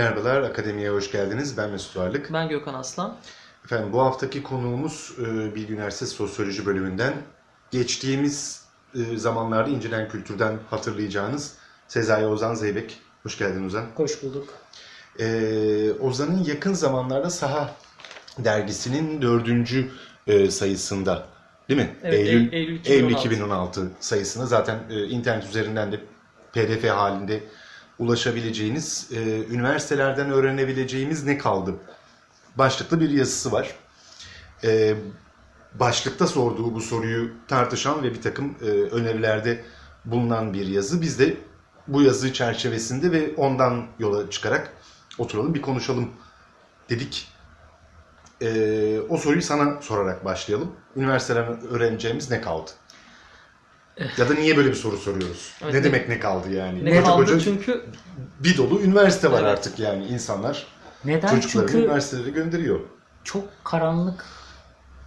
Merhabalar, Akademiye hoş geldiniz. Ben Mesut Varlık. Ben Gökhan Aslan. Efendim bu haftaki konuğumuz e, Bilgi Üniversitesi Sosyoloji bölümünden geçtiğimiz e, zamanlarda incelen kültürden hatırlayacağınız Sezai Ozan Zeybek. Hoş geldin Ozan. Hoş bulduk. Ee, Ozan'ın yakın zamanlarda Saha dergisinin dördüncü e, sayısında değil mi? Evet, Eylül, Eylül 2016. Eylül 2016 sayısında zaten internet üzerinden de pdf halinde ulaşabileceğiniz, e, üniversitelerden öğrenebileceğimiz ne kaldı? Başlıklı bir yazısı var. E, başlıkta sorduğu bu soruyu tartışan ve bir takım e, önerilerde bulunan bir yazı. Biz de bu yazı çerçevesinde ve ondan yola çıkarak oturalım bir konuşalım dedik. E, o soruyu sana sorarak başlayalım. Üniversiteden öğreneceğimiz ne kaldı? Ya da niye böyle bir soru soruyoruz? Evet, ne demek ne kaldı yani? Ne koca kaldı koca çünkü bir dolu üniversite var Evet. artık yani insanlar Neden? çocuklarını Çünkü üniversitelere gönderiyor. çok karanlık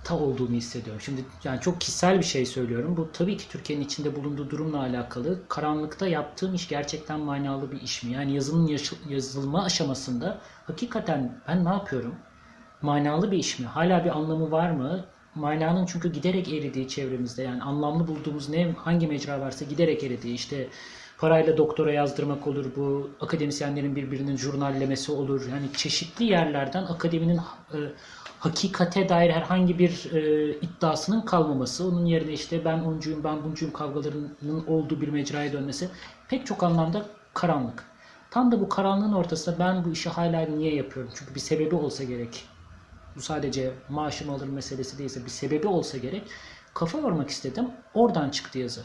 ta olduğunu hissediyorum. Şimdi yani çok kişisel bir şey söylüyorum. Bu tabii ki Türkiye'nin içinde bulunduğu durumla alakalı. Karanlıkta yaptığım iş gerçekten manalı bir iş mi? Yani yazının yazılma aşamasında hakikaten ben ne yapıyorum? Manalı bir iş mi? Hala bir anlamı var mı? Mananın çünkü giderek eridiği çevremizde yani anlamlı bulduğumuz ne hangi mecra varsa giderek eridiği işte parayla doktora yazdırmak olur bu akademisyenlerin birbirinin jurnallemesi olur yani çeşitli yerlerden akademinin e, hakikate dair herhangi bir e, iddiasının kalmaması onun yerine işte ben oncuyum ben buncuyum kavgalarının olduğu bir mecraya dönmesi pek çok anlamda karanlık. Tam da bu karanlığın ortasında ben bu işi hala niye yapıyorum? Çünkü bir sebebi olsa gerek bu sadece maaşım alır meselesi değilse bir sebebi olsa gerek kafa yormak istedim. Oradan çıktı yazı.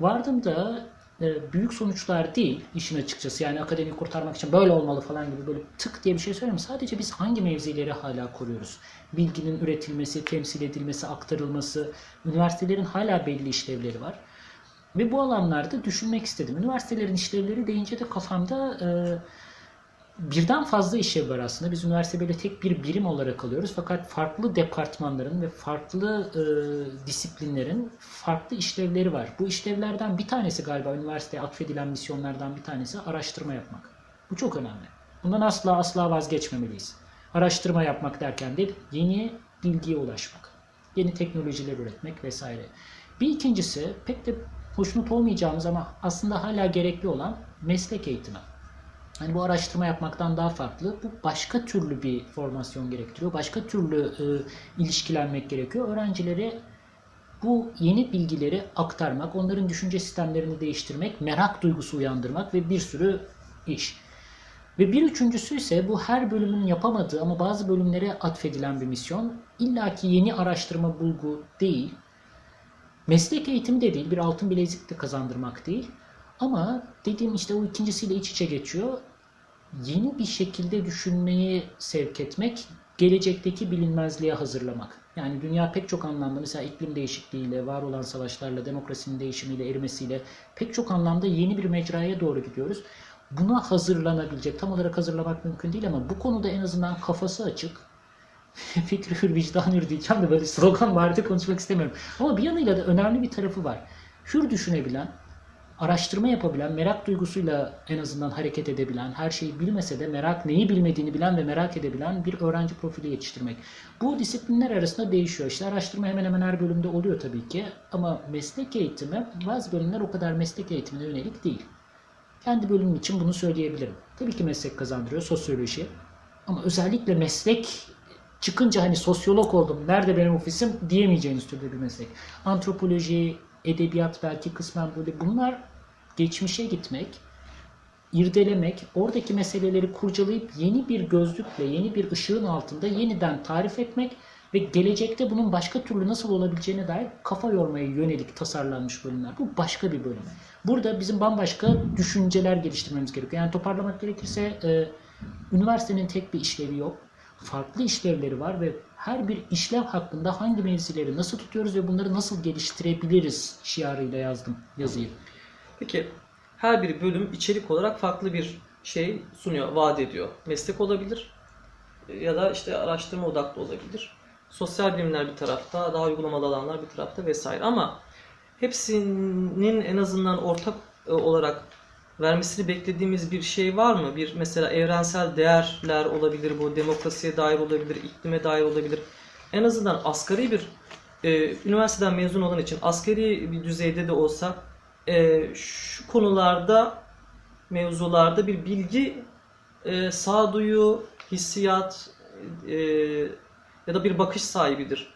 Vardım da e, büyük sonuçlar değil işin açıkçası. Yani akademiyi kurtarmak için böyle olmalı falan gibi böyle tık diye bir şey söylemiyorum. Sadece biz hangi mevzileri hala koruyoruz? Bilginin üretilmesi, temsil edilmesi, aktarılması, üniversitelerin hala belli işlevleri var. Ve bu alanlarda düşünmek istedim. Üniversitelerin işlevleri deyince de kafamda e, birden fazla işlev var aslında. Biz üniversite böyle tek bir birim olarak alıyoruz. Fakat farklı departmanların ve farklı e, disiplinlerin farklı işlevleri var. Bu işlevlerden bir tanesi galiba üniversiteye atfedilen misyonlardan bir tanesi araştırma yapmak. Bu çok önemli. Bundan asla asla vazgeçmemeliyiz. Araştırma yapmak derken de yeni bilgiye ulaşmak. Yeni teknolojiler üretmek vesaire. Bir ikincisi pek de hoşnut olmayacağımız ama aslında hala gerekli olan meslek eğitimi. Hani bu araştırma yapmaktan daha farklı. Bu başka türlü bir formasyon gerektiriyor. Başka türlü e, ilişkilenmek gerekiyor. Öğrencilere bu yeni bilgileri aktarmak, onların düşünce sistemlerini değiştirmek, merak duygusu uyandırmak ve bir sürü iş. Ve bir üçüncüsü ise bu her bölümün yapamadığı ama bazı bölümlere atfedilen bir misyon. İlla ki yeni araştırma bulgu değil, meslek eğitimi de değil, bir altın bilezik de kazandırmak değil. Ama dediğim işte o ikincisiyle iç içe geçiyor. Yeni bir şekilde düşünmeyi sevk etmek, gelecekteki bilinmezliğe hazırlamak. Yani dünya pek çok anlamda mesela iklim değişikliğiyle, var olan savaşlarla, demokrasinin değişimiyle, erimesiyle pek çok anlamda yeni bir mecraya doğru gidiyoruz. Buna hazırlanabilecek, tam olarak hazırlamak mümkün değil ama bu konuda en azından kafası açık, fikri hür, vicdan hür diyeceğim de böyle slogan vardı konuşmak istemiyorum. Ama bir yanıyla da önemli bir tarafı var. Hür düşünebilen, araştırma yapabilen, merak duygusuyla en azından hareket edebilen, her şeyi bilmese de merak neyi bilmediğini bilen ve merak edebilen bir öğrenci profili yetiştirmek. Bu disiplinler arasında değişiyor. İşte araştırma hemen hemen her bölümde oluyor tabii ki ama meslek eğitimi bazı bölümler o kadar meslek eğitimine yönelik değil. Kendi bölümüm için bunu söyleyebilirim. Tabii ki meslek kazandırıyor sosyoloji. Ama özellikle meslek çıkınca hani sosyolog oldum, nerede benim ofisim diyemeyeceğiniz türde bir meslek. Antropoloji, edebiyat belki kısmen böyle bunlar geçmişe gitmek, irdelemek, oradaki meseleleri kurcalayıp yeni bir gözlükle, yeni bir ışığın altında yeniden tarif etmek ve gelecekte bunun başka türlü nasıl olabileceğine dair kafa yormaya yönelik tasarlanmış bölümler. Bu başka bir bölüm. Burada bizim bambaşka düşünceler geliştirmemiz gerekiyor. Yani toparlamak gerekirse e, üniversitenin tek bir işlevi yok. Farklı işlevleri var ve her bir işlev hakkında hangi mevzileri nasıl tutuyoruz ve bunları nasıl geliştirebiliriz şiarıyla yazdım yazıyı. Peki her bir bölüm içerik olarak farklı bir şey sunuyor, vaat ediyor. Meslek olabilir ya da işte araştırma odaklı olabilir. Sosyal bilimler bir tarafta, daha uygulamalı alanlar bir tarafta vesaire. Ama hepsinin en azından ortak e, olarak vermesini beklediğimiz bir şey var mı? Bir mesela evrensel değerler olabilir bu, demokrasiye dair olabilir, iklime dair olabilir. En azından asgari bir e, üniversiteden mezun olan için asgari bir düzeyde de olsa e, şu konularda mevzularda bir bilgi e, sağduyu, hissiyat e, ya da bir bakış sahibidir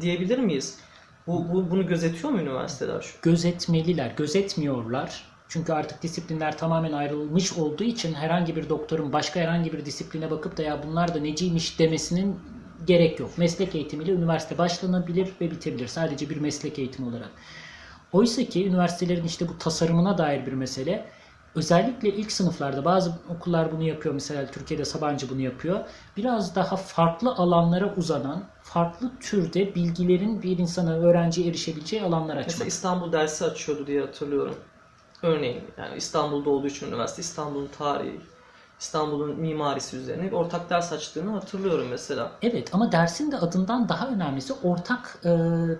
diyebilir miyiz? Bu, bu bunu gözetiyor mu üniversiteler şu? Gözetmeliler, gözetmiyorlar. Çünkü artık disiplinler tamamen ayrılmış olduğu için herhangi bir doktorun başka herhangi bir disipline bakıp da ya bunlar da neciymiş demesinin gerek yok. Meslek eğitimiyle üniversite başlanabilir ve bitebilir. Sadece bir meslek eğitimi olarak. Oysa ki üniversitelerin işte bu tasarımına dair bir mesele. Özellikle ilk sınıflarda bazı okullar bunu yapıyor. Mesela Türkiye'de Sabancı bunu yapıyor. Biraz daha farklı alanlara uzanan, farklı türde bilgilerin bir insana, öğrenciye erişebileceği alanlar açmak. Mesela İstanbul dersi açıyordu diye hatırlıyorum. Örneğin yani İstanbul'da olduğu için üniversite İstanbul'un tarihi, İstanbul'un mimarisi üzerine bir ortak ders açtığını hatırlıyorum mesela. Evet ama dersin de adından daha önemlisi ortak e,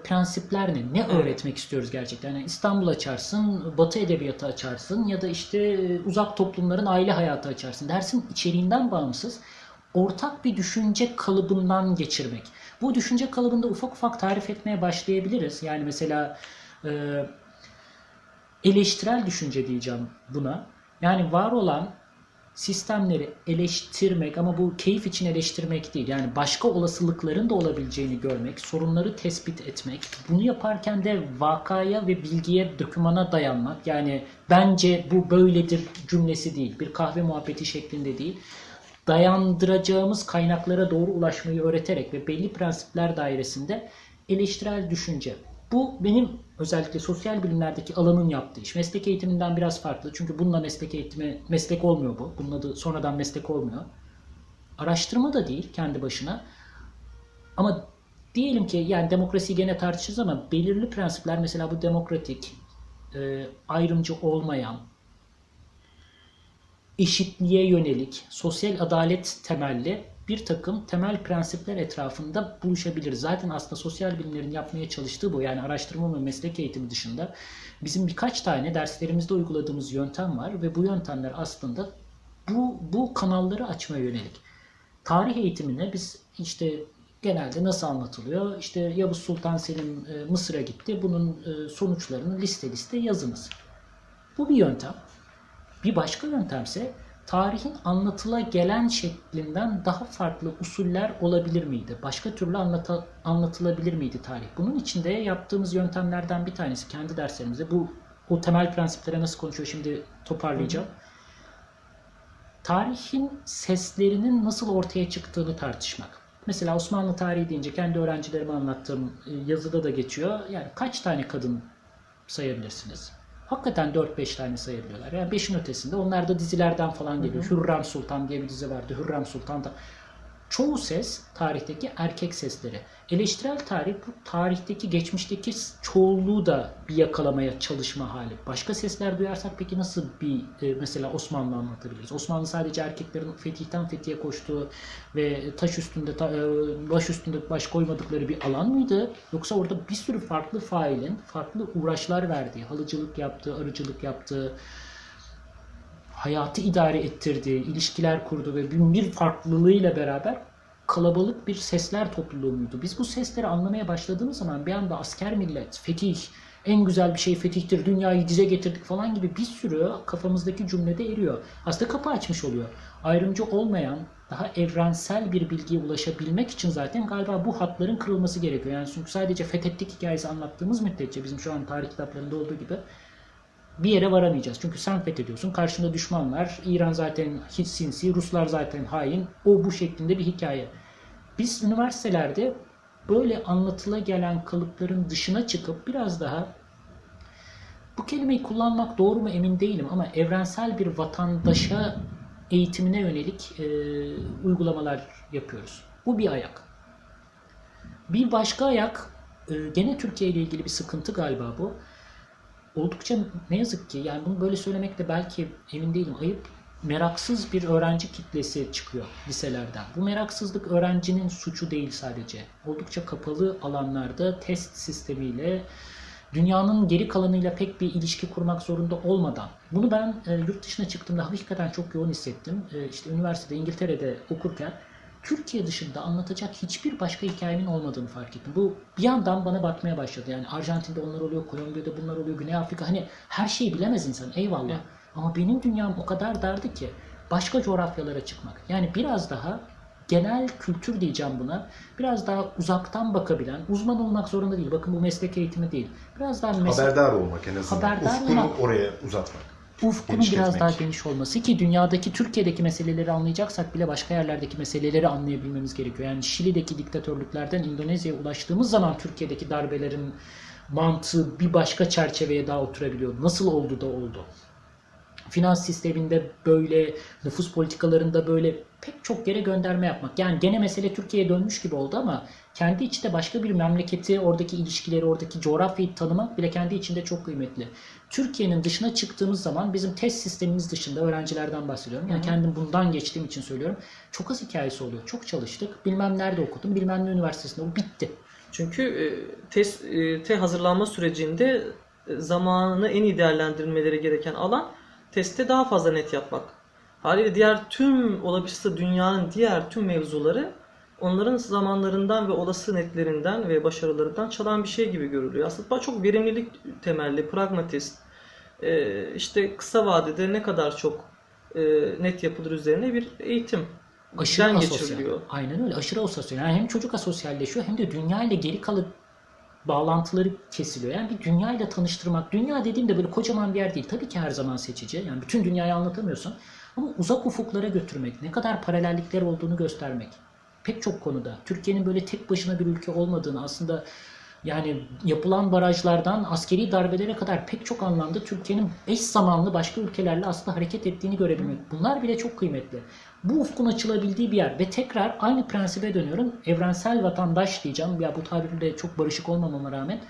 prensipler ne? Ne öğretmek istiyoruz gerçekten? Yani İstanbul açarsın, Batı edebiyatı açarsın ya da işte e, uzak toplumların aile hayatı açarsın. Dersin içeriğinden bağımsız ortak bir düşünce kalıbından geçirmek. Bu düşünce kalıbında ufak ufak tarif etmeye başlayabiliriz. Yani mesela e, eleştirel düşünce diyeceğim buna. Yani var olan sistemleri eleştirmek ama bu keyif için eleştirmek değil. Yani başka olasılıkların da olabileceğini görmek, sorunları tespit etmek. Bunu yaparken de vakaya ve bilgiye, dokümana dayanmak. Yani bence bu böyledir cümlesi değil. Bir kahve muhabbeti şeklinde değil. Dayandıracağımız kaynaklara doğru ulaşmayı öğreterek ve belli prensipler dairesinde eleştirel düşünce. Bu benim özellikle sosyal bilimlerdeki alanın yaptığı iş. Meslek eğitiminden biraz farklı. Çünkü bununla meslek eğitimi, meslek olmuyor bu. Bunun adı sonradan meslek olmuyor. Araştırma da değil kendi başına. Ama diyelim ki yani demokrasiyi gene tartışırız ama belirli prensipler mesela bu demokratik, e, ayrımcı olmayan, eşitliğe yönelik, sosyal adalet temelli bir takım temel prensipler etrafında buluşabiliriz. Zaten aslında sosyal bilimlerin yapmaya çalıştığı bu. Yani araştırma ve meslek eğitimi dışında bizim birkaç tane derslerimizde uyguladığımız yöntem var ve bu yöntemler aslında bu, bu kanalları açmaya yönelik. Tarih eğitimine biz işte genelde nasıl anlatılıyor? İşte Yavuz Sultan Selim e, Mısır'a gitti. Bunun e, sonuçlarını liste liste yazınız. Bu bir yöntem. Bir başka yöntemse tarihin anlatıla gelen şeklinden daha farklı usuller olabilir miydi? Başka türlü anlata, anlatılabilir miydi tarih? Bunun içinde yaptığımız yöntemlerden bir tanesi kendi derslerimizde bu o temel prensiplere nasıl konuşuyor şimdi toparlayacağım. Tarihin seslerinin nasıl ortaya çıktığını tartışmak. Mesela Osmanlı tarihi deyince kendi öğrencilerime anlattığım e, yazıda da geçiyor. Yani kaç tane kadın sayabilirsiniz? Hakikaten 4-5 tane sayabiliyorlar. Yani 5'in ötesinde. Onlar da dizilerden falan geliyor. Hı hı. Hürrem Sultan diye bir dizi vardı. Hürrem Sultan da. Çoğu ses tarihteki erkek sesleri. Eleştirel tarih bu tarihteki, geçmişteki çoğulluğu da bir yakalamaya çalışma hali. Başka sesler duyarsak peki nasıl bir e, mesela Osmanlı anlatabiliriz? Osmanlı sadece erkeklerin fetihten fethiye koştuğu ve taş üstünde ta, e, baş üstünde baş koymadıkları bir alan mıydı? Yoksa orada bir sürü farklı failin farklı uğraşlar verdiği, halıcılık yaptığı, arıcılık yaptığı, hayatı idare ettirdiği, ilişkiler kurdu ve bin bir farklılığıyla beraber kalabalık bir sesler topluluğu muydu? Biz bu sesleri anlamaya başladığımız zaman bir anda asker millet, fetih, en güzel bir şey fetihtir, dünyayı dize getirdik falan gibi bir sürü kafamızdaki cümlede eriyor. Aslında kapı açmış oluyor. Ayrımcı olmayan, daha evrensel bir bilgiye ulaşabilmek için zaten galiba bu hatların kırılması gerekiyor. Yani çünkü sadece fethettik hikayesi anlattığımız müddetçe bizim şu an tarih kitaplarında olduğu gibi bir yere varamayacağız. Çünkü sen fethediyorsun. Karşında düşman var. İran zaten hiç sinsi. Ruslar zaten hain. O bu şeklinde bir hikaye. biz üniversitelerde böyle anlatıla gelen kalıpların dışına çıkıp biraz daha bu kelimeyi kullanmak doğru mu emin değilim ama evrensel bir vatandaşa eğitimine yönelik e, uygulamalar yapıyoruz. Bu bir ayak. Bir başka ayak e, gene Türkiye ile ilgili bir sıkıntı galiba bu. Oldukça ne yazık ki yani bunu böyle söylemekle belki emin değilim ayıp meraksız bir öğrenci kitlesi çıkıyor liselerden. Bu meraksızlık öğrencinin suçu değil sadece. Oldukça kapalı alanlarda test sistemiyle dünyanın geri kalanıyla pek bir ilişki kurmak zorunda olmadan. Bunu ben e, yurt dışına çıktığımda hakikaten çok yoğun hissettim. E, işte üniversitede İngiltere'de okurken Türkiye dışında anlatacak hiçbir başka hikayemin olmadığını fark ettim. Bu bir yandan bana batmaya başladı. Yani Arjantin'de onlar oluyor, Kolombiya'da bunlar oluyor, Güney Afrika. Hani her şeyi bilemez insan eyvallah. Evet. Ama benim dünyam o kadar dardı ki başka coğrafyalara çıkmak. Yani biraz daha genel kültür diyeceğim buna. Biraz daha uzaktan bakabilen, uzman olmak zorunda değil. Bakın bu meslek eğitimi değil. Biraz daha meslek... haberdar olmak en azından. Haberdar Ufkunu olmak. oraya uzatmak. Ufkunun biraz daha geniş olması ki dünyadaki Türkiye'deki meseleleri anlayacaksak bile başka yerlerdeki meseleleri anlayabilmemiz gerekiyor. Yani Şili'deki diktatörlüklerden Endonezya'ya ulaştığımız zaman Türkiye'deki darbelerin mantığı bir başka çerçeveye daha oturabiliyor. Nasıl oldu da oldu finans sisteminde böyle, nüfus politikalarında böyle pek çok yere gönderme yapmak. Yani gene mesele Türkiye'ye dönmüş gibi oldu ama kendi içinde başka bir memleketi, oradaki ilişkileri, oradaki coğrafyayı tanımak bile kendi içinde çok kıymetli. Türkiye'nin dışına çıktığımız zaman bizim test sistemimiz dışında öğrencilerden bahsediyorum. Yani kendim bundan geçtiğim için söylüyorum. Çok az hikayesi oluyor. Çok çalıştık. Bilmem nerede okudum. Bilmem ne üniversitesinde. O bitti. Çünkü e, test e, te hazırlanma sürecinde e, zamanını en iyi değerlendirilmeleri gereken alan testte daha fazla net yapmak. Haliyle diğer tüm olabilirse dünyanın diğer tüm mevzuları onların zamanlarından ve olası netlerinden ve başarılarından çalan bir şey gibi görülüyor. Aslında çok verimlilik temelli, pragmatist, e, işte kısa vadede ne kadar çok e, net yapılır üzerine bir eğitim aşırı asosyal. Aynen öyle. Aşırı asosyal. Yani hem çocuk asosyalleşiyor hem de dünya ile geri kalıp bağlantıları kesiliyor. Yani bir dünya ile tanıştırmak. Dünya dediğimde böyle kocaman bir yer değil. Tabii ki her zaman seçici. Yani bütün dünyayı anlatamıyorsun. Ama uzak ufuklara götürmek, ne kadar paralellikler olduğunu göstermek. Pek çok konuda. Türkiye'nin böyle tek başına bir ülke olmadığını aslında yani yapılan barajlardan askeri darbelere kadar pek çok anlamda Türkiye'nin eş zamanlı başka ülkelerle aslında hareket ettiğini görebilmek. Bunlar bile çok kıymetli. Bu ufkun açılabildiği bir yer ve tekrar aynı prensibe dönüyorum. Evrensel vatandaş diyeceğim. Ya bu tabirle çok barışık olmamama rağmen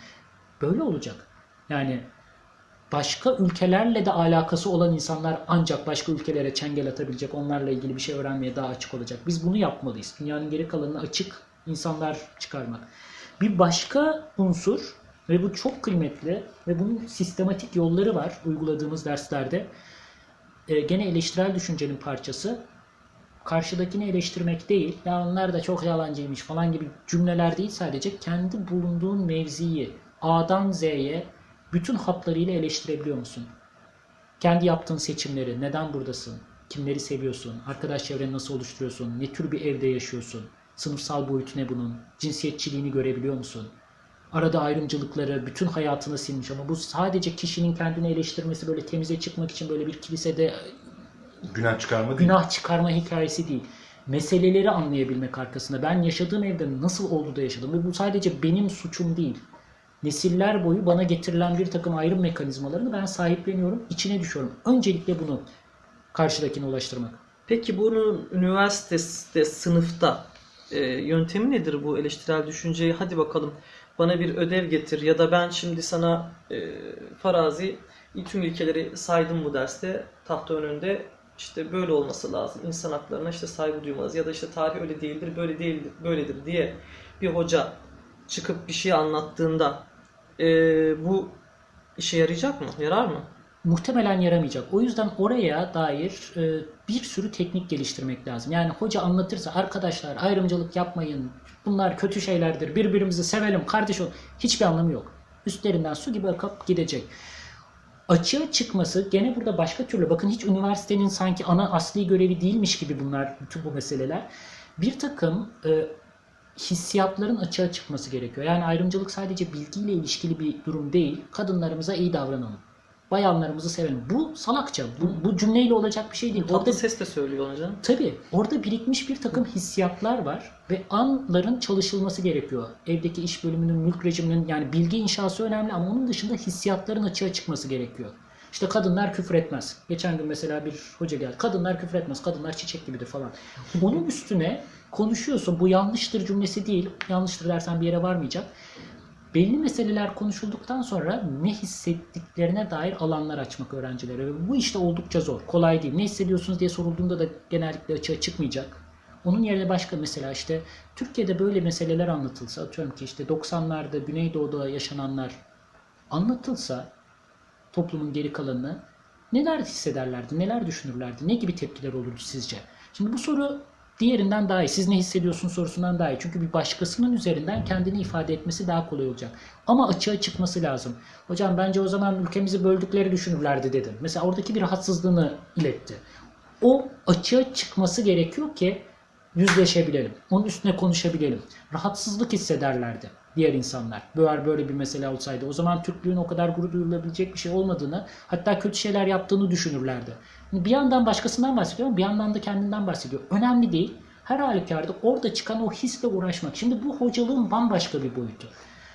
böyle olacak. Yani başka ülkelerle de alakası olan insanlar ancak başka ülkelere çengel atabilecek, onlarla ilgili bir şey öğrenmeye daha açık olacak. Biz bunu yapmalıyız. Dünyanın geri kalanına açık insanlar çıkarmak. Bir başka unsur ve bu çok kıymetli ve bunun sistematik yolları var uyguladığımız derslerde. Ee, gene eleştirel düşüncenin parçası. Karşıdakini eleştirmek değil, ya onlar da çok yalancıymış falan gibi cümleler değil sadece kendi bulunduğun mevziyi A'dan Z'ye bütün hatlarıyla eleştirebiliyor musun? Kendi yaptığın seçimleri, neden buradasın, kimleri seviyorsun, arkadaş çevreni nasıl oluşturuyorsun, ne tür bir evde yaşıyorsun, Sınıfsal boyutu ne bunun? Cinsiyetçiliğini görebiliyor musun? Arada ayrımcılıkları bütün hayatını silmiş ama bu sadece kişinin kendini eleştirmesi böyle temize çıkmak için böyle bir kilisede günah çıkarma değil. Günah çıkarma hikayesi değil. Meseleleri anlayabilmek arkasında. Ben yaşadığım evde nasıl oldu da yaşadım ve bu sadece benim suçum değil. Nesiller boyu bana getirilen bir takım ayrım mekanizmalarını ben sahipleniyorum, içine düşüyorum. Öncelikle bunu karşıdakine ulaştırmak. Peki bunun üniversitede, sınıfta e, yöntemi nedir bu eleştirel düşünceyi? Hadi bakalım bana bir ödev getir ya da ben şimdi sana e, farazi tüm ilkeleri saydım bu derste tahta önünde işte böyle olması lazım. İnsan haklarına işte saygı duymalıyız ya da işte tarih öyle değildir, böyle değildir, böyledir diye bir hoca çıkıp bir şey anlattığında e, bu işe yarayacak mı? Yarar mı? muhtemelen yaramayacak. O yüzden oraya dair e, bir sürü teknik geliştirmek lazım. Yani hoca anlatırsa arkadaşlar ayrımcılık yapmayın. Bunlar kötü şeylerdir. Birbirimizi sevelim kardeş ol. Hiçbir anlamı yok. Üstlerinden su gibi akıp gidecek. Açığa çıkması gene burada başka türlü. Bakın hiç üniversitenin sanki ana asli görevi değilmiş gibi bunlar bütün bu meseleler. Bir takım e, hissiyatların açığa çıkması gerekiyor. Yani ayrımcılık sadece bilgiyle ilişkili bir durum değil. Kadınlarımıza iyi davranalım bayanlarımızı sevelim. Bu salakça. Bu, bu cümleyle olacak bir şey değil. Tatlı Orada ses de söylüyor onu canım. Tabii orada birikmiş bir takım hissiyatlar var ve anların çalışılması gerekiyor. Evdeki iş bölümünün, mülk rejiminin yani bilgi inşası önemli ama onun dışında hissiyatların açığa çıkması gerekiyor. İşte kadınlar küfür etmez. Geçen gün mesela bir hoca geldi. Kadınlar küfür etmez. Kadınlar çiçek gibidir falan. Onun üstüne konuşuyorsun. Bu yanlıştır cümlesi değil. Yanlıştır dersen bir yere varmayacak. Belli meseleler konuşulduktan sonra ne hissettiklerine dair alanlar açmak öğrencilere. Ve bu işte oldukça zor. Kolay değil. Ne hissediyorsunuz diye sorulduğunda da genellikle açığa çıkmayacak. Onun yerine başka mesela işte Türkiye'de böyle meseleler anlatılsa atıyorum ki işte 90'larda Güneydoğu'da yaşananlar anlatılsa toplumun geri kalanını neler hissederlerdi, neler düşünürlerdi, ne gibi tepkiler olurdu sizce? Şimdi bu soru diğerinden daha iyi. Siz ne hissediyorsun sorusundan daha iyi. Çünkü bir başkasının üzerinden kendini ifade etmesi daha kolay olacak. Ama açığa çıkması lazım. Hocam bence o zaman ülkemizi böldükleri düşünürlerdi dedim. Mesela oradaki bir rahatsızlığını iletti. O açığa çıkması gerekiyor ki yüzleşebilelim. Onun üstüne konuşabilelim. Rahatsızlık hissederlerdi diğer insanlar. Böyle böyle bir mesele olsaydı. O zaman Türklüğün o kadar gurur duyulabilecek bir şey olmadığını, hatta kötü şeyler yaptığını düşünürlerdi. Bir yandan başkasından bahsediyor bir yandan da kendinden bahsediyor. Önemli değil. Her halükarda orada çıkan o hisle uğraşmak. Şimdi bu hocalığın bambaşka bir boyutu.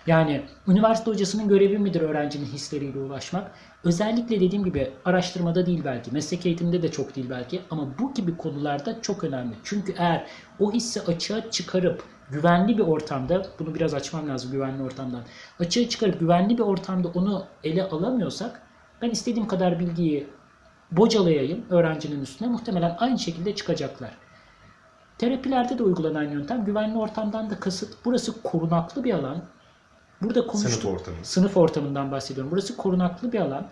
Yani üniversite hocasının görevi midir öğrencinin hisleriyle uğraşmak? Özellikle dediğim gibi araştırmada değil belki, meslek eğitiminde de çok değil belki ama bu gibi konularda çok önemli. Çünkü eğer o hissi açığa çıkarıp güvenli bir ortamda, bunu biraz açmam lazım güvenli ortamdan, açığa çıkarıp güvenli bir ortamda onu ele alamıyorsak ben istediğim kadar bilgiyi bocalayayım öğrencinin üstüne muhtemelen aynı şekilde çıkacaklar. Terapilerde de uygulanan yöntem güvenli ortamdan da kasıt burası korunaklı bir alan. Burada konuştuk. Sınıf ortamı. Sınıf ortamından bahsediyorum. Burası korunaklı bir alan.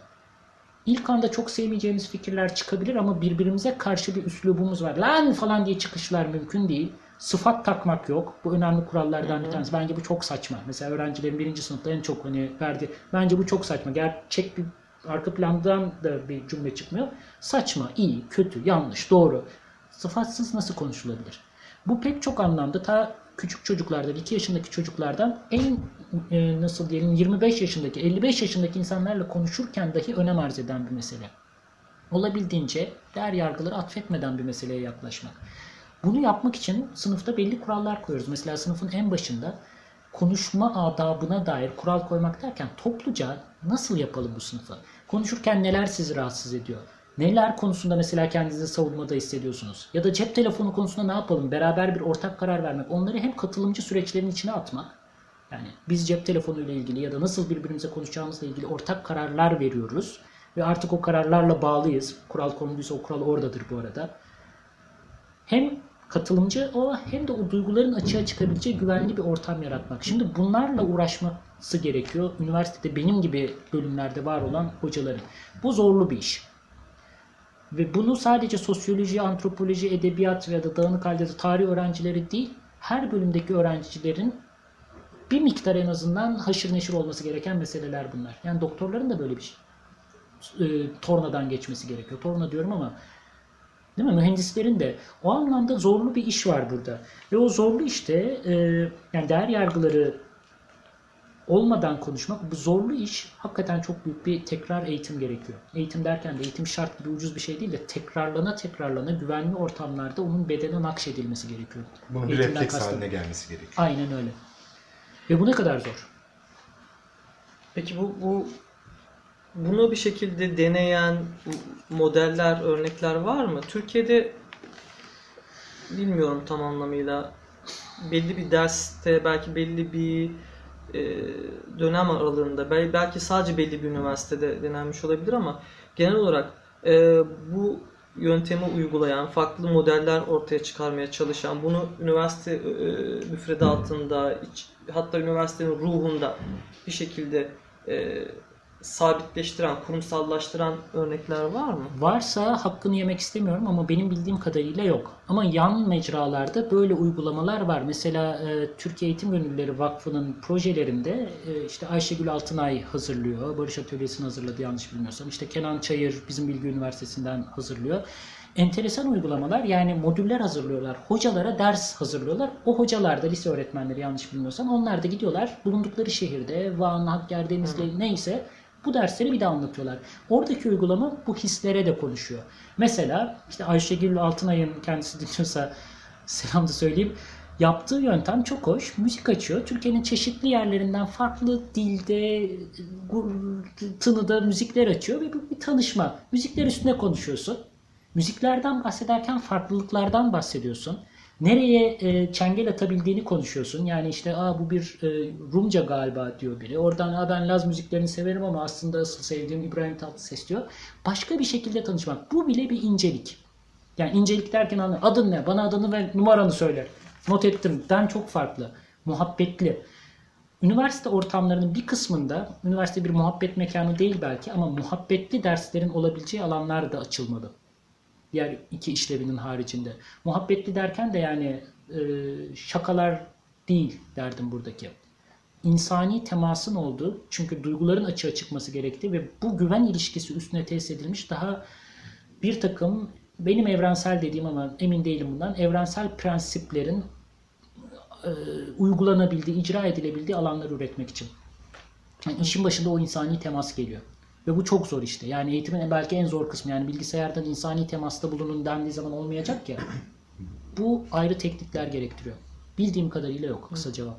İlk anda çok sevmeyeceğimiz fikirler çıkabilir ama birbirimize karşı bir üslubumuz var. Lan falan diye çıkışlar mümkün değil. Sıfat takmak yok. Bu önemli kurallardan bir tanesi. Bence bu çok saçma. Mesela öğrencilerin birinci sınıfta en çok hani verdi. Bence bu çok saçma. Gerçek bir arka plandan da bir cümle çıkmıyor. Saçma, iyi, kötü, yanlış, doğru. Sıfatsız nasıl konuşulabilir? Bu pek çok anlamda ta küçük çocuklardan, 2 yaşındaki çocuklardan en e, nasıl diyelim 25 yaşındaki, 55 yaşındaki insanlarla konuşurken dahi önem arz eden bir mesele. Olabildiğince değer yargıları atfetmeden bir meseleye yaklaşmak. Bunu yapmak için sınıfta belli kurallar koyuyoruz. Mesela sınıfın en başında konuşma adabına dair kural koymak derken topluca nasıl yapalım bu sınıfı? Konuşurken neler sizi rahatsız ediyor? Neler konusunda mesela kendinizi savunmada hissediyorsunuz? Ya da cep telefonu konusunda ne yapalım? Beraber bir ortak karar vermek. Onları hem katılımcı süreçlerin içine atmak. Yani biz cep telefonu ile ilgili ya da nasıl birbirimize konuşacağımızla ilgili ortak kararlar veriyoruz. Ve artık o kararlarla bağlıyız. Kural konuluysa o kural oradadır bu arada. Hem katılımcı o hem de o duyguların açığa çıkabileceği güvenli bir ortam yaratmak. Şimdi bunlarla uğraşması gerekiyor. Üniversitede benim gibi bölümlerde var olan hocaların. Bu zorlu bir iş. Ve bunu sadece sosyoloji, antropoloji, edebiyat ya da dağınık halde de tarih öğrencileri değil, her bölümdeki öğrencilerin bir miktar en azından haşır neşir olması gereken meseleler bunlar. Yani doktorların da böyle bir şey. E, tornadan geçmesi gerekiyor. Torna diyorum ama değil mi? Mühendislerin de o anlamda zorlu bir iş var burada. Ve o zorlu işte e, yani değer yargıları olmadan konuşmak bu zorlu iş hakikaten çok büyük bir tekrar eğitim gerekiyor. Eğitim derken de eğitim şart bir ucuz bir şey değil de tekrarlana tekrarlana güvenli ortamlarda onun bedene nakşedilmesi gerekiyor. Bunun bir refleks kastım. haline gelmesi gerekiyor. Aynen öyle. Ve bu ne kadar zor. Peki bu, bu bunu bir şekilde deneyen modeller, örnekler var mı? Türkiye'de bilmiyorum tam anlamıyla belli bir derste belki belli bir e, dönem aralığında bel- belki sadece belli bir üniversitede denenmiş olabilir ama genel olarak e, bu yöntemi uygulayan, farklı modeller ortaya çıkarmaya çalışan, bunu üniversite e, müfredatında, iç- hatta üniversitenin ruhunda bir şekilde e, sabitleştiren, kurumsallaştıran örnekler var mı? Varsa hakkını yemek istemiyorum ama benim bildiğim kadarıyla yok. Ama yan mecralarda böyle uygulamalar var. Mesela e, Türkiye Eğitim Gönüllüleri Vakfı'nın projelerinde e, işte Ayşegül Altınay hazırlıyor. Barış Atölyesi'nin hazırladı yanlış bilmiyorsam. İşte Kenan Çayır bizim Bilgi Üniversitesi'nden hazırlıyor. Enteresan uygulamalar yani modüller hazırlıyorlar. Hocalara ders hazırlıyorlar. O hocalar da lise öğretmenleri yanlış bilmiyorsam onlar da gidiyorlar bulundukları şehirde Van, Hakkari, Denizli neyse Bu dersleri bir de anlatıyorlar. Oradaki uygulama bu hislere de konuşuyor. Mesela işte Ayşegül Altınay'ın kendisi dinliyorsa selam da söyleyeyim. Yaptığı yöntem çok hoş. Müzik açıyor. Türkiye'nin çeşitli yerlerinden farklı dilde, tınıda müzikler açıyor ve bu bir tanışma. Müzikler üstüne konuşuyorsun. Müziklerden bahsederken farklılıklardan bahsediyorsun. Nereye e, çengel atabildiğini konuşuyorsun. Yani işte Aa, bu bir e, Rumca galiba diyor biri. Oradan Aa, ben Laz müziklerini severim ama aslında asıl sevdiğim İbrahim Tatlıses diyor. Başka bir şekilde tanışmak. Bu bile bir incelik. Yani incelik derken adın ne? Bana adını ve numaranı söyle. Not ettim. Den çok farklı. Muhabbetli. Üniversite ortamlarının bir kısmında, üniversite bir muhabbet mekanı değil belki ama muhabbetli derslerin olabileceği alanlar da açılmalı. Diğer iki işlevinin haricinde. Muhabbetli derken de yani e, şakalar değil derdim buradaki. İnsani temasın olduğu, çünkü duyguların açığa çıkması gerektiği ve bu güven ilişkisi üstüne tesis edilmiş daha bir takım benim evrensel dediğim ama emin değilim bundan evrensel prensiplerin e, uygulanabildiği, icra edilebildiği alanlar üretmek için. Yani işin başında o insani temas geliyor. Ve bu çok zor işte. Yani eğitimin belki en zor kısmı. Yani bilgisayardan insani temasta bulunun dendiği zaman olmayacak ya. Bu ayrı teknikler gerektiriyor. Bildiğim kadarıyla yok. Kısa cevap.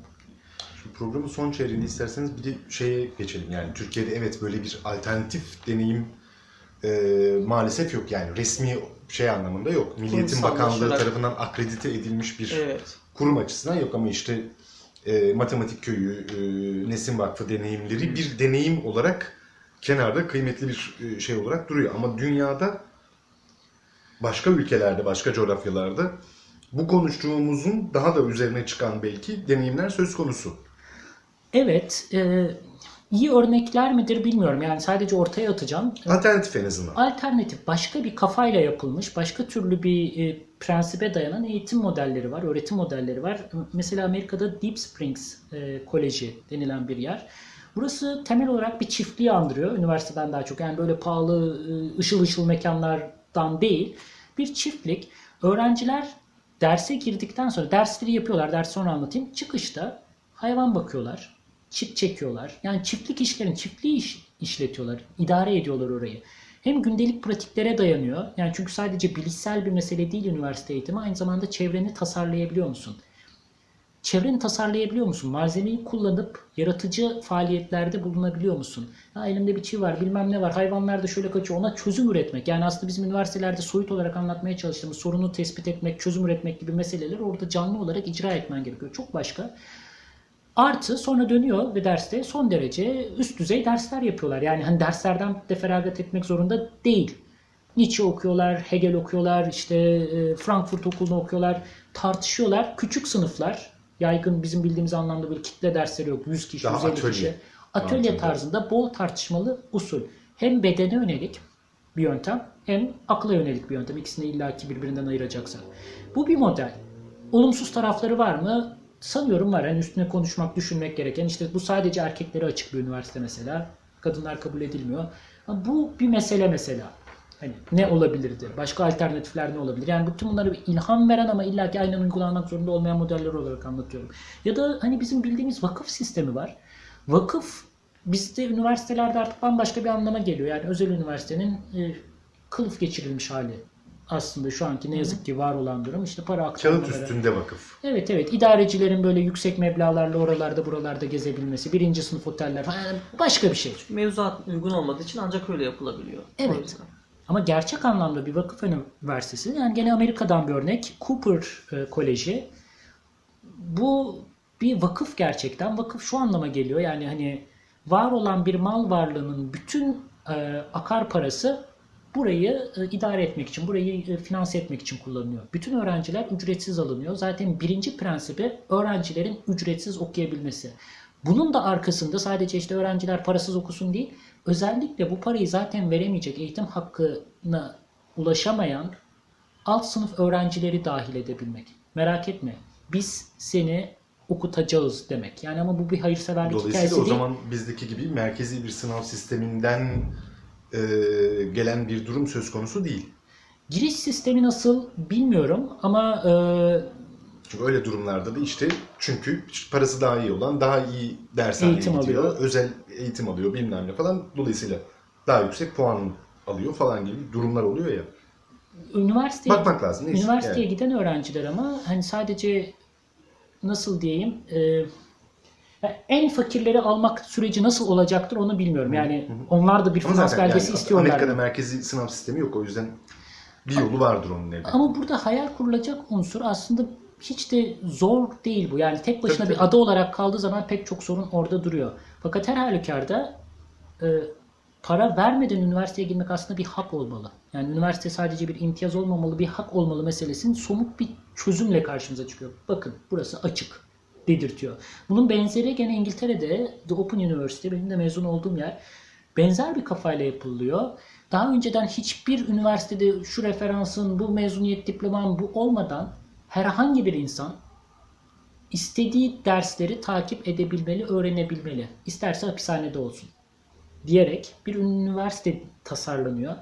Şu programın son çeyreğinde isterseniz bir de şeye geçelim. Yani Türkiye'de evet böyle bir alternatif deneyim e, maalesef yok. Yani resmi şey anlamında yok. Milliyetin Bakanlığı tarafından akredite edilmiş bir evet. kurum açısından yok ama işte e, Matematik Köyü, e, Nesin Vakfı deneyimleri bir deneyim olarak kenarda kıymetli bir e, şey olarak duruyor. Ama dünyada başka ülkelerde, başka coğrafyalarda bu konuştuğumuzun daha da üzerine çıkan belki deneyimler söz konusu. Evet, e, iyi örnekler midir bilmiyorum. Yani sadece ortaya atacağım. Alternatif en azından. Alternatif. Başka bir kafayla yapılmış, başka türlü bir e, prensibe dayanan eğitim modelleri var, öğretim modelleri var. Mesela Amerika'da Deep Springs e, Koleji denilen bir yer. Burası temel olarak bir çiftliği andırıyor. Üniversiteden daha çok. Yani böyle pahalı, e, ışıl ışıl mekanlardan değil. Bir çiftlik. Öğrenciler derse girdikten sonra dersleri yapıyorlar. Ders sonra anlatayım. Çıkışta hayvan bakıyorlar çift çekiyorlar. Yani çiftlik işlerin çiftliği iş, işletiyorlar. idare ediyorlar orayı. Hem gündelik pratiklere dayanıyor. Yani çünkü sadece bilişsel bir mesele değil üniversite eğitimi. Aynı zamanda çevreni tasarlayabiliyor musun? Çevreni tasarlayabiliyor musun? Malzemeyi kullanıp yaratıcı faaliyetlerde bulunabiliyor musun? Ha, elimde bir çiğ var, bilmem ne var, hayvanlar da şöyle kaçıyor. Ona çözüm üretmek. Yani aslında bizim üniversitelerde soyut olarak anlatmaya çalıştığımız sorunu tespit etmek, çözüm üretmek gibi meseleler orada canlı olarak icra etmen gerekiyor. Çok başka. Artı sonra dönüyor ve derste son derece üst düzey dersler yapıyorlar. Yani hani derslerden de feragat etmek zorunda değil. Nietzsche okuyorlar, Hegel okuyorlar, işte e, Frankfurt Okulu'nu okuyorlar, tartışıyorlar. Küçük sınıflar, yaygın bizim bildiğimiz anlamda böyle kitle dersleri yok. 100 kişi, Daha 150 atölye. kişi. Atölye Atölye tarzında bol tartışmalı usul. Hem bedene yönelik bir yöntem hem akla yönelik bir yöntem. İkisini illaki birbirinden ayıracaksan. Bu bir model. Olumsuz tarafları var mı? sanıyorum var. Yani üstüne konuşmak, düşünmek gereken. İşte bu sadece erkeklere açık bir üniversite mesela. Kadınlar kabul edilmiyor. Bu bir mesele mesela. Hani ne olabilirdi? Başka alternatifler ne olabilir? Yani bütün bunları bir ilham veren ama illaki aynen uygulanmak zorunda olmayan modeller olarak anlatıyorum. Ya da hani bizim bildiğimiz vakıf sistemi var. Vakıf bizde üniversitelerde artık bambaşka bir anlama geliyor. Yani özel üniversitenin e, kılıf geçirilmiş hali aslında şu anki ne yazık ki var olan durum işte para aktarmaları. Kağıt üstünde vakıf. Evet evet idarecilerin böyle yüksek meblağlarla oralarda buralarda gezebilmesi, birinci sınıf oteller falan yani başka bir şey. Mevzuat uygun olmadığı için ancak öyle yapılabiliyor. Evet. Ama gerçek anlamda bir vakıf üniversitesi yani gene Amerika'dan bir örnek Cooper e, Koleji bu bir vakıf gerçekten. Vakıf şu anlama geliyor yani hani var olan bir mal varlığının bütün e, akar parası burayı e, idare etmek için, burayı e, finanse etmek için kullanılıyor. Bütün öğrenciler ücretsiz alınıyor. Zaten birinci prensibi öğrencilerin ücretsiz okuyabilmesi. Bunun da arkasında sadece işte öğrenciler parasız okusun değil, özellikle bu parayı zaten veremeyecek eğitim hakkına ulaşamayan alt sınıf öğrencileri dahil edebilmek. Merak etme. Biz seni okutacağız demek. Yani ama bu bir hayırseverlik hikayesi değil. Dolayısıyla o zaman bizdeki gibi merkezi bir sınav sisteminden e, gelen bir durum söz konusu değil. Giriş sistemi nasıl bilmiyorum ama e, Çünkü öyle durumlarda da işte çünkü parası daha iyi olan daha iyi dershaneye Eğitim gidiyor. alıyor. Özel eğitim alıyor bilmem ne falan. Dolayısıyla daha yüksek puan alıyor falan gibi durumlar oluyor ya. Üniversiteye, Bakmak lazım. Neyse, üniversiteye yani. giden öğrenciler ama hani sadece nasıl diyeyim e, en fakirleri almak süreci nasıl olacaktır onu bilmiyorum. Yani onlar da bir finans belgesi yani istiyorlar. Amerika'da merkezi sınav sistemi yok. O yüzden bir yolu vardır onun evde. Ama burada hayal kurulacak unsur aslında hiç de zor değil bu. Yani tek başına Tabii, bir ada olarak kaldığı zaman pek çok sorun orada duruyor. Fakat her halükarda e, para vermeden üniversiteye girmek aslında bir hak olmalı. Yani üniversite sadece bir imtiyaz olmamalı, bir hak olmalı meselesinin somut bir çözümle karşımıza çıkıyor. Bakın burası açık dedirtiyor. Bunun benzeri gene İngiltere'de The Open University, benim de mezun olduğum yer, benzer bir kafayla yapılıyor. Daha önceden hiçbir üniversitede şu referansın, bu mezuniyet diploman bu olmadan herhangi bir insan istediği dersleri takip edebilmeli, öğrenebilmeli. İsterse hapishanede olsun diyerek bir üniversite tasarlanıyor.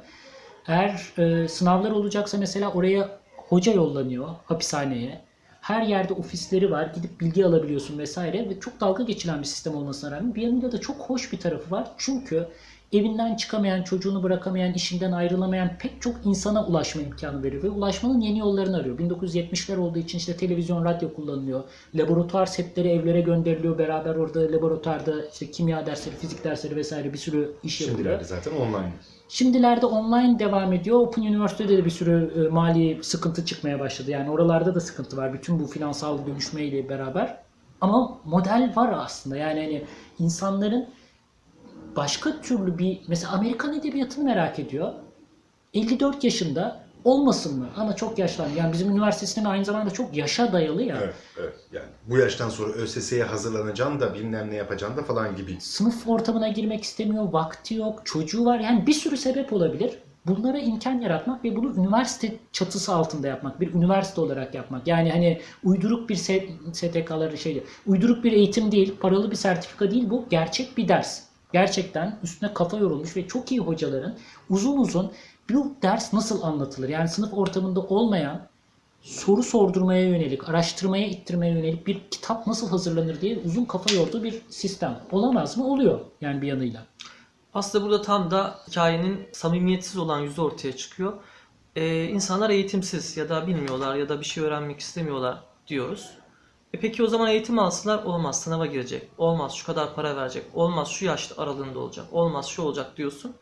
Eğer e, sınavlar olacaksa mesela oraya hoca yollanıyor hapishaneye. Her yerde ofisleri var. Gidip bilgi alabiliyorsun vesaire ve çok dalga geçilen bir sistem olmasına rağmen bir yanıyla da çok hoş bir tarafı var. Çünkü evinden çıkamayan, çocuğunu bırakamayan, işinden ayrılamayan pek çok insana ulaşma imkanı veriyor ve ulaşmanın yeni yollarını arıyor. 1970'ler olduğu için işte televizyon, radyo kullanılıyor. Laboratuvar setleri evlere gönderiliyor. Beraber orada laboratuvarda işte kimya dersleri, fizik dersleri vesaire bir sürü iş yapılıyor. Şimdilerde zaten online. Şimdilerde online devam ediyor. Open University'de de bir sürü e, mali sıkıntı çıkmaya başladı. Yani oralarda da sıkıntı var. Bütün bu finansal dönüşmeyle beraber. Ama model var aslında. Yani hani insanların başka türlü bir... Mesela Amerikan edebiyatını merak ediyor. 54 yaşında olmasın mı? Ama çok yaşlandı. Yani bizim üniversitesinin aynı zamanda çok yaşa dayalı ya. Evet, evet. Yani bu yaştan sonra ÖSS'ye hazırlanacaksın da bilmem ne yapacaksın da falan gibi. sınıf ortamına girmek istemiyor, vakti yok, çocuğu var. Yani bir sürü sebep olabilir. Bunlara imkan yaratmak ve bunu üniversite çatısı altında yapmak, bir üniversite olarak yapmak. Yani hani uyduruk bir STK'ları şeydi, uyduruk bir eğitim değil, paralı bir sertifika değil bu, gerçek bir ders. Gerçekten üstüne kafa yorulmuş ve çok iyi hocaların uzun uzun bu ders nasıl anlatılır? Yani sınıf ortamında olmayan soru sordurmaya yönelik, araştırmaya ittirmeye yönelik bir kitap nasıl hazırlanır diye uzun kafa yorduğu bir sistem. Olamaz mı? Oluyor yani bir yanıyla. Aslında burada tam da hikayenin samimiyetsiz olan yüzü ortaya çıkıyor. Ee, insanlar eğitimsiz ya da bilmiyorlar ya da bir şey öğrenmek istemiyorlar diyoruz. E peki o zaman eğitim alsınlar olmaz sınava girecek. Olmaz şu kadar para verecek. Olmaz şu yaş aralığında olacak. Olmaz şu olacak diyorsun.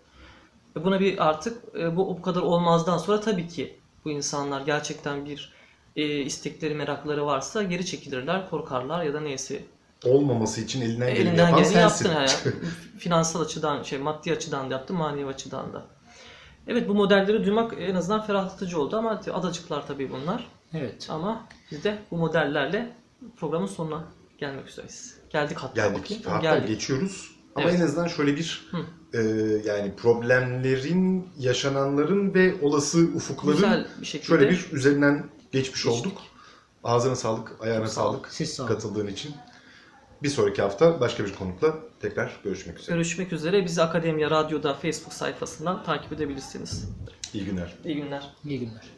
E buna bir artık e, bu bu kadar olmazdan sonra tabii ki bu insanlar gerçekten bir e, istekleri merakları varsa geri çekilirler, korkarlar ya da neyse Olmaması için elinden geleni elinden yapan geleni sensin. yaptın ya. Finansal açıdan, şey maddi açıdan da yaptın, manevi açıdan da. Evet bu modelleri duymak en azından ferahlatıcı oldu ama adacıklar tabii bunlar. Evet. Ama biz de bu modellerle programın sonuna gelmek üzereyiz. Geldik hatta Geldik. bakayım. Hatta Geldik. geçiyoruz. Ama Evet. en azından şöyle bir Hı. e, yani problemlerin, yaşananların ve olası ufukların Güzel bir şekilde şöyle bir üzerinden geçmiş Geçtik. olduk. Ağzına sağlık, ayağına sağlık Siz sağ katıldığın için. Bir sonraki hafta başka bir konukla tekrar görüşmek üzere. görüşmek üzere. Bizi Akademiya Radyo'da Facebook sayfasından takip edebilirsiniz. İyi günler. İyi günler. İyi günler.